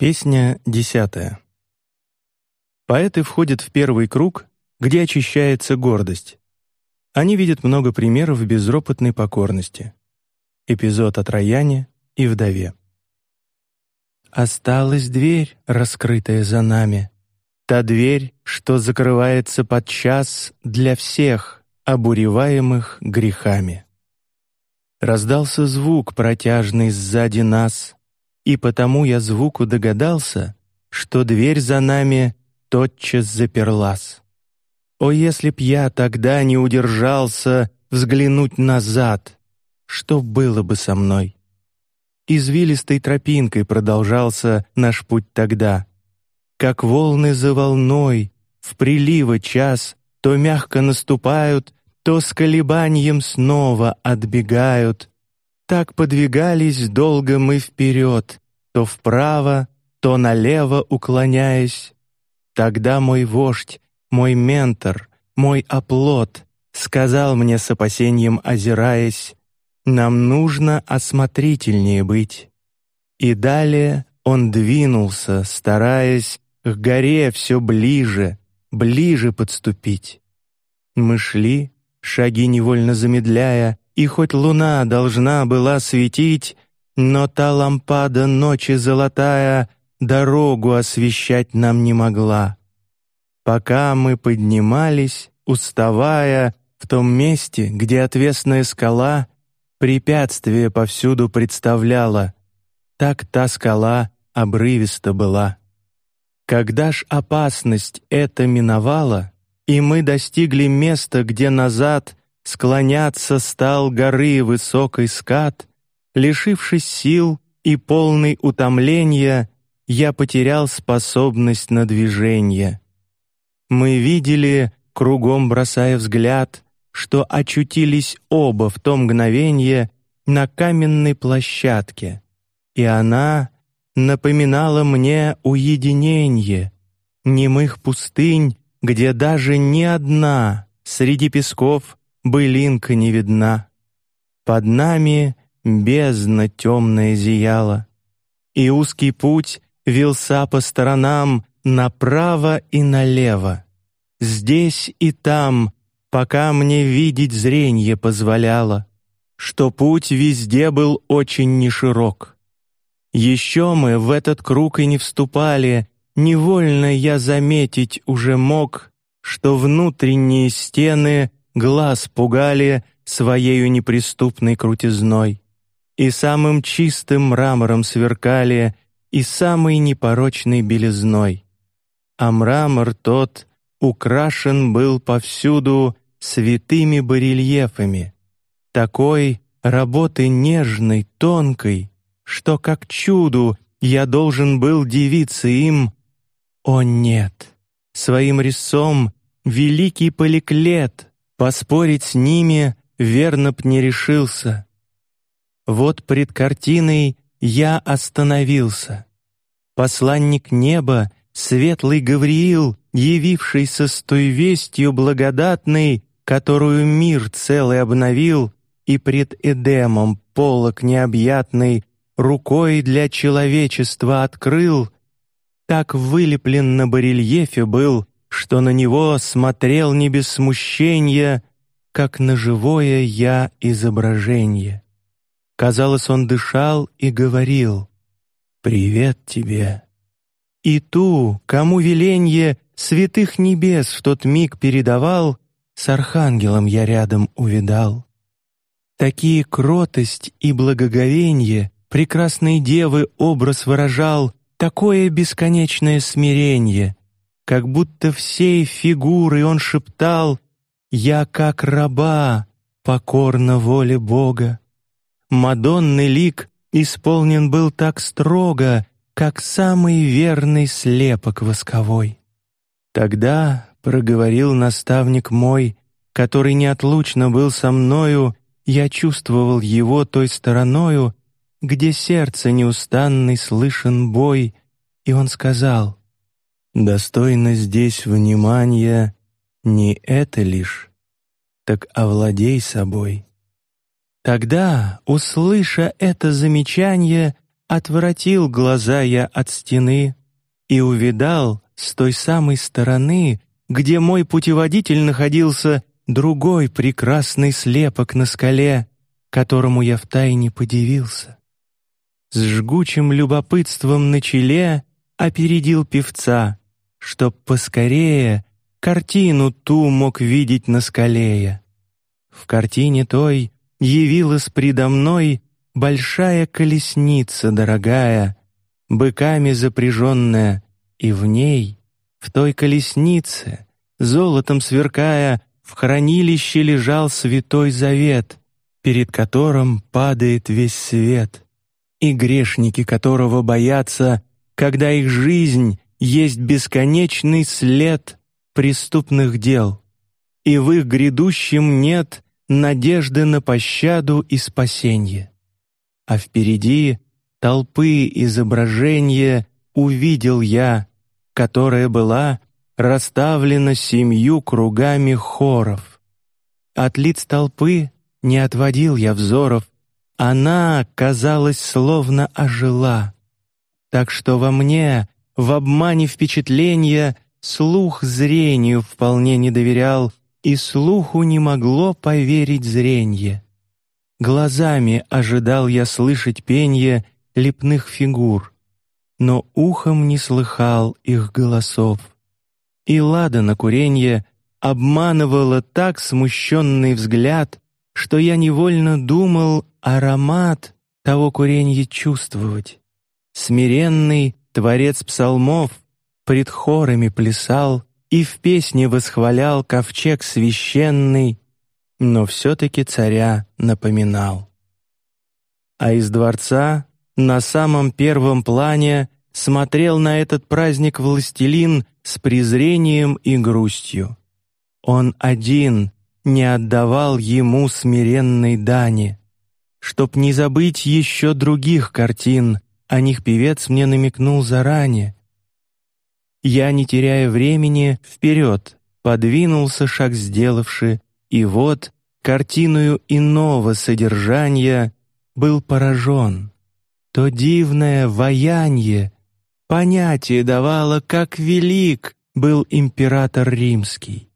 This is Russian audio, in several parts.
Песня десятая. Поэты входят в первый круг, где очищается гордость. Они видят много примеров безропотной покорности. Эпизод о Трояне и вдове. Осталась дверь, раскрытая за нами, та дверь, что закрывается под час для всех, обуреваемых грехами. Раздался звук протяжный сзади нас, и потому я звуку догадался, что дверь за нами тотчас заперлась. О, если б я тогда не удержался взглянуть назад, что было бы со мной? Извилистой тропинкой продолжался наш путь тогда, как волны за волной в приливы час то мягко наступают, то с колебанием снова отбегают, так подвигались долго мы вперед, то вправо, то налево уклоняясь. Тогда мой вождь, мой ментор, мой оплот сказал мне с опасением озираясь, нам нужно осмотрительнее быть. И далее он двинулся, стараясь к горе все ближе, ближе подступить. Мы шли, шаги невольно замедляя, и хоть луна должна была светить, но та лампада ночи золотая дорогу освещать нам не могла. Пока мы поднимались, уставая в том месте, где отвесная скала препятствие повсюду представляла, так та скала обрывиста была. Когда ж опасность эта миновала, и мы достигли места, где назад склоняться стал горы высокой скат, лишившись сил и полный утомления, я потерял способность на движение. Мы видели, кругом бросая взгляд, что очутились оба в то мгновение на каменной площадке, и она напоминала мне уединение немых пустынь, где даже ни одна среди песков былинка не видна. Под нами бездна темная зияла, и узкий путь вился по сторонам направо и налево, здесь и там, пока мне видеть зрение позволяло, что путь везде был очень неширок. Еще мы в этот круг и не вступали, невольно я заметить уже мог, что внутренние стены глаз пугали своею неприступной крутизной, и самым чистым мрамором сверкали, и самой непорочной белизной. А мрамор тот украшен был повсюду святыми барельефами, такой работы нежной, тонкой, что как чуду я должен был дивиться им. О нет, своим рисом великий поликлет Поспорить с ними верно б не решился. Вот пред картиной я остановился. Посланник неба, светлый Гавриил, явившийся с той вестью благодатной, которую мир целый обновил, и пред Эдемом полок необъятный рукой для человечества открыл, так вылеплен на барельефе был что на него смотрел не без смущения, как на живое я изображение. Казалось, он дышал и говорил: "Привет тебе". И ту, кому веленье святых небес в тот миг передавал, с архангелом я рядом увидал. Такие кротость и благоговение прекрасной девы образ выражал, такое бесконечное смирение, как будто всей фигурой он шептал «Я как раба, покорна воле Бога». Мадонный лик исполнен был так строго, как самый верный слепок восковой. Тогда проговорил наставник мой, который неотлучно был со мною, я чувствовал его той стороною, где сердце неустанный слышен бой, и он сказал: Достойно здесь внимания не это лишь, так овладей собой. Тогда, услыша это замечание, отворотил глаза я от стены и увидал с той самой стороны, где мой путеводитель находился, другой прекрасный слепок на скале, которому я втайне подивился. С жгучим любопытством на челе опередил певца, чтоб поскорее картину ту мог видеть на скале. В картине той явилась предо мной большая колесница дорогая, быками запряженная, и в ней, в той колеснице, золотом сверкая, в хранилище лежал святой завет, перед которым падает весь свет, и грешники которого боятся, когда их жизнь есть бесконечный след преступных дел, и в их грядущем нет надежды на пощаду и спасение. А впереди толпы изображения увидел я, которая была расставлена семью кругами хоров. От лиц толпы не отводил я взоров, она, казалось, словно ожила, так что во мне в обмане впечатления слух зрению вполне не доверял, и слуху не могло поверить зренье. Глазами ожидал я слышать пение лепных фигур, но ухом не слыхал их голосов. И лада на куренье обманывала так смущенный взгляд, что я невольно думал аромат того куренья чувствовать. Смиренный творец псалмов пред хорами плясал и в песне восхвалял ковчег священный, но все-таки царя напоминал. А из дворца на самом первом плане смотрел на этот праздник властелин с презрением и грустью. Он один не отдавал ему смиренной дани, чтоб не забыть еще других картин, о них певец мне намекнул заранее. Я, не теряя времени, вперед подвинулся шаг сделавши, и вот картиною иного содержания был поражен. То дивное ваянье понятие давало, как велик был император римский.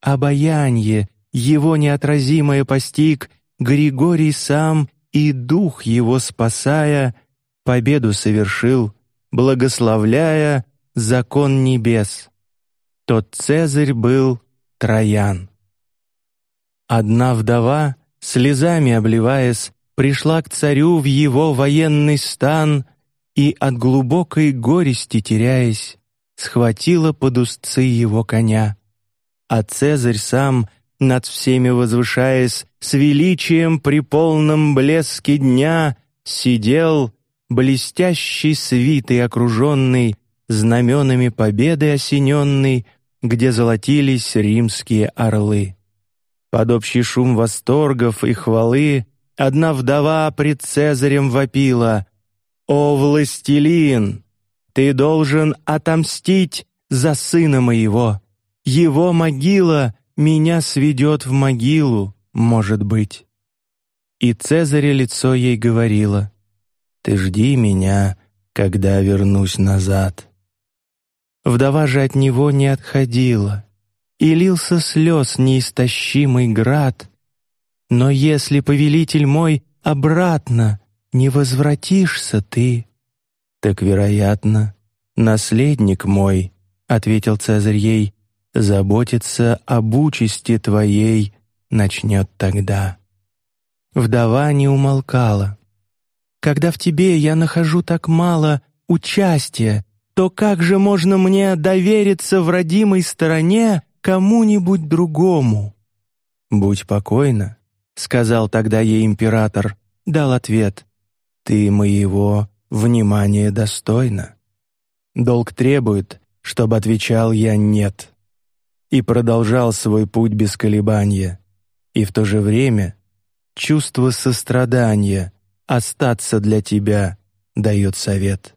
Обаянье его неотразимое постиг Григорий сам и дух его спасая победу совершил, благословляя закон небес. Тот Цезарь был Троян. Одна вдова, слезами обливаясь, пришла к царю в его военный стан и от глубокой горести теряясь, схватила под узцы его коня. А Цезарь сам, над всеми возвышаясь, с величием при полном блеске дня сидел блестящий свитой окруженный, знаменами победы осененный, где золотились римские орлы. Под общий шум восторгов и хвалы одна вдова пред Цезарем вопила: "О властелин, ты должен отомстить за сына моего. Его могила меня сведет в могилу, может быть". И Цезаря лицо ей говорило: ты жди меня, когда вернусь назад. Вдова же от него не отходила, и лился слез неистощимый град. Но если повелитель мой обратно не возвратишься ты, так вероятно наследник мой, ответил Цезарь ей, заботиться об участи твоей начнет тогда. Вдова не умолкала, когда в тебе я нахожу так мало участия, то как же можно мне довериться в родимой стороне кому-нибудь другому? Будь покойна, сказал тогда ей император, дал ответ: ты моего внимания достойна. Долг требует, чтобы отвечал я нет, и продолжал свой путь без колебания, и в то же время чувство сострадания остаться для тебя, дает совет.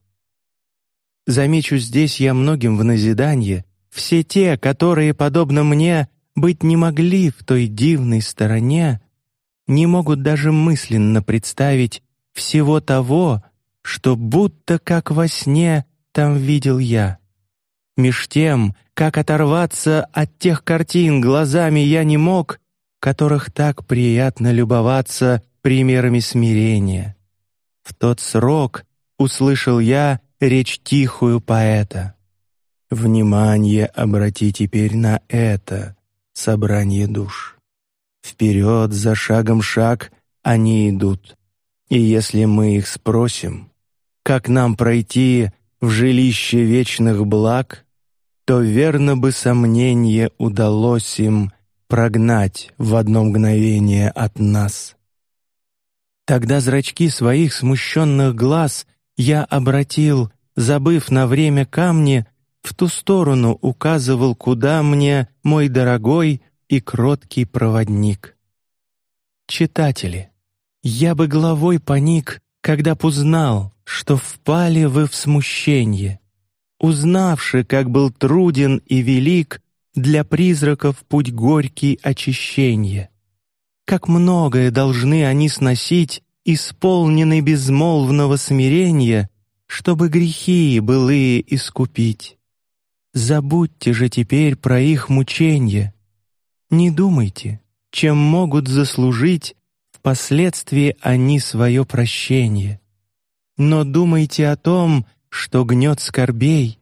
Замечу здесь я многим в назидание все те, которые, подобно мне, быть не могли в той дивной стороне, не могут даже мысленно представить всего того, что будто как во сне там видел я. Меж тем, как оторваться от тех картин глазами я не мог, которых так приятно любоваться примерами смирения. В тот срок услышал я речь тихую поэта. Внимание обрати теперь на это собрание душ. Вперед за шагом шаг они идут, и если мы их спросим, как нам пройти в жилище вечных благ, то верно бы сомнение удалось им прогнать в одно мгновение от нас. Тогда зрачки своих смущенных глаз я обратил, забыв на время камни, в ту сторону указывал, куда мне мой дорогой и кроткий проводник. Читатели, я бы головой поник, когда б узнал, что впали вы в смущение, узнавши, как был труден и велик для призраков путь горький очищения. Как многое должны они сносить, исполненный безмолвного смирения, чтобы грехи былые искупить. Забудьте же теперь про их мучения. Не думайте, чем могут заслужить впоследствии они свое прощение. Но думайте о том, что гнет скорбей,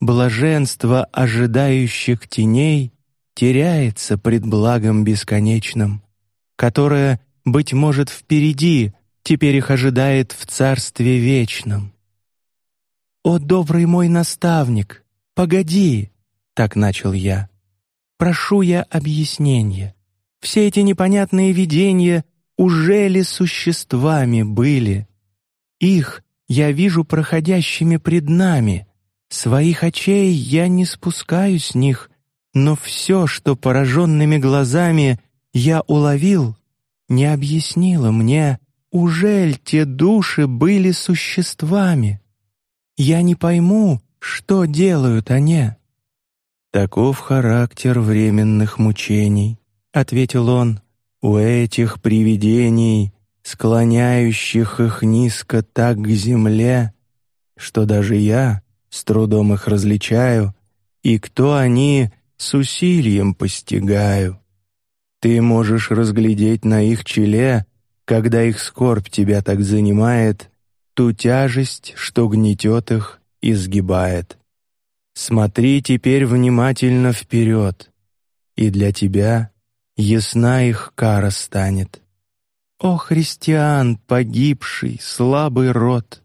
блаженство ожидающих теней теряется пред благом бесконечным, которое, быть может, впереди теперь их ожидает в царстве вечном. О добрый мой наставник, погоди, так начал я. Прошу я объяснения. Все эти непонятные видения уже ли существами были? Их я вижу проходящими пред нами. Своих очей я не спускаю с них, но все, что пораженными глазами я уловил, не объяснило мне, ужель те души были существами. Я не пойму, что делают они. Таков характер временных мучений, ответил он. У этих привидений склоняющих их низко так к земле, что даже я с трудом их различаю, и кто они с усилием постигаю. Ты можешь разглядеть на их челе, когда их скорбь тебя так занимает, ту тяжесть, что гнетет их и сгибает. Смотри теперь внимательно вперед, и для тебя ясна их кара станет. О христиан, погибший, слабый род!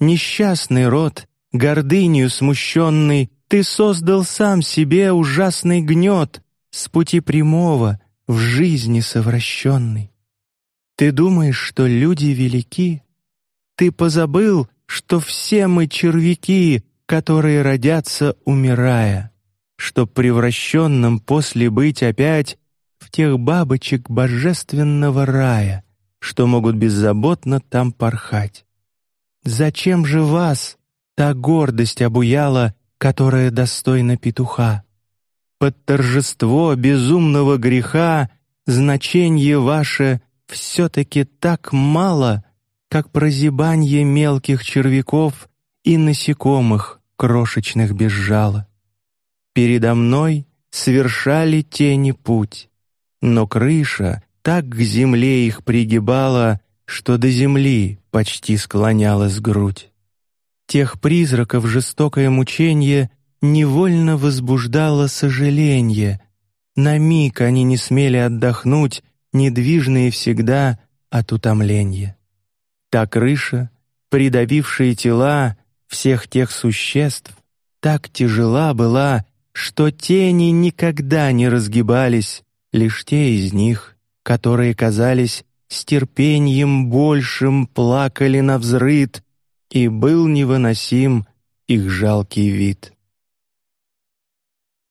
Несчастный род, гордынью смущенный, Ты создал сам себе ужасный гнет С пути прямого, в жизни совращенный. Ты думаешь, что люди велики? Ты позабыл, что все мы червяки, которые родятся, умирая, что превращенным после быть опять в тех бабочек божественного рая, что могут беззаботно там порхать. Зачем же вас та гордость обуяла, которая достойна петуха? Под торжество безумного греха значение ваше все-таки так мало, как прозябанье мелких червяков и насекомых крошечных безжало. Передо мной совершали тени путь, но крыша так к земле их пригибала, что до земли почти склонялась грудь. Тех призраков жестокое мучение невольно возбуждало сожаление. На миг они не смели отдохнуть, недвижные всегда от утомления. Та крыша, придавившая тела всех тех существ, так тяжела была, что тени никогда не разгибались лишь те из них, которые казались с терпением большим плакали на взрыд, и был невыносим их жалкий вид.